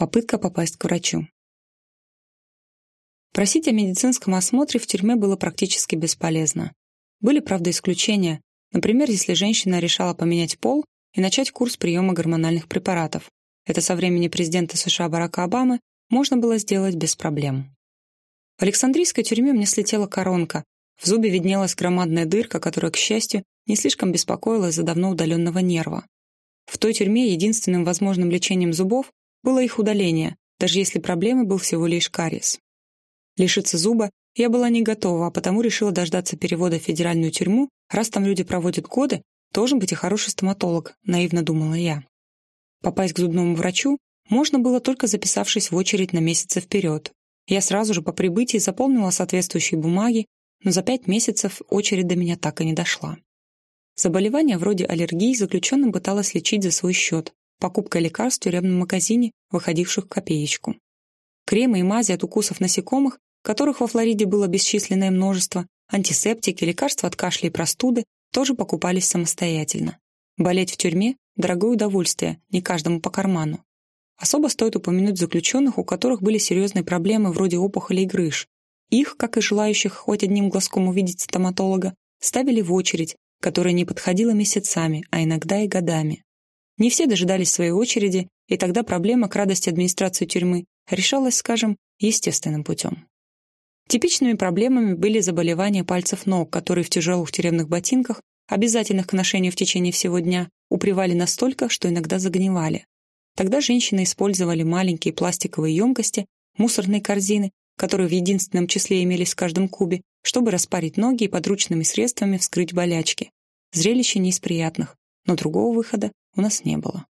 Попытка попасть к врачу. Просить о медицинском осмотре в тюрьме было практически бесполезно. Были, правда, исключения. Например, если женщина решала поменять пол и начать курс приема гормональных препаратов. Это со времени президента США Барака Обамы можно было сделать без проблем. В Александрийской тюрьме мне слетела коронка. В зубе виднелась громадная дырка, которая, к счастью, не слишком беспокоила из-за давно удаленного нерва. В той тюрьме единственным возможным лечением зубов было их удаление, даже если проблемой был всего лишь кариес. Лишиться зуба я была не готова, а потому решила дождаться перевода в федеральную тюрьму, раз там люди проводят годы, должен быть и хороший стоматолог, наивно думала я. Попасть к зубному врачу можно было только записавшись в очередь на месяцы вперед. Я сразу же по прибытии заполнила соответствующие бумаги, но за пять месяцев очередь до меня так и не дошла. Заболевания вроде аллергии заключенным пыталась лечить за свой счет, покупкой лекарств в тюремном магазине, выходивших копеечку. Кремы и мази от укусов насекомых, которых во Флориде было бесчисленное множество, антисептики, лекарства от кашля и простуды тоже покупались самостоятельно. Болеть в тюрьме – дорогое удовольствие, не каждому по карману. Особо стоит упомянуть заключенных, у которых были серьезные проблемы вроде опухолей и грыж. Их, как и желающих хоть одним глазком увидеть стоматолога, ставили в очередь, которая не подходила месяцами, а иногда и годами. Не все дожидались своей очереди, и тогда проблема к радости администрации тюрьмы решалась, скажем, естественным путем. Типичными проблемами были заболевания пальцев ног, которые в тяжелых тюремных ботинках, обязательных к ношению в течение всего дня, упривали настолько, что иногда загнивали. Тогда женщины использовали маленькие пластиковые емкости, мусорные корзины, которые в единственном числе имелись в каждом кубе, чтобы распарить ноги и подручными средствами вскрыть болячки. Зрелище не из приятных, но другого выхода у нас не было.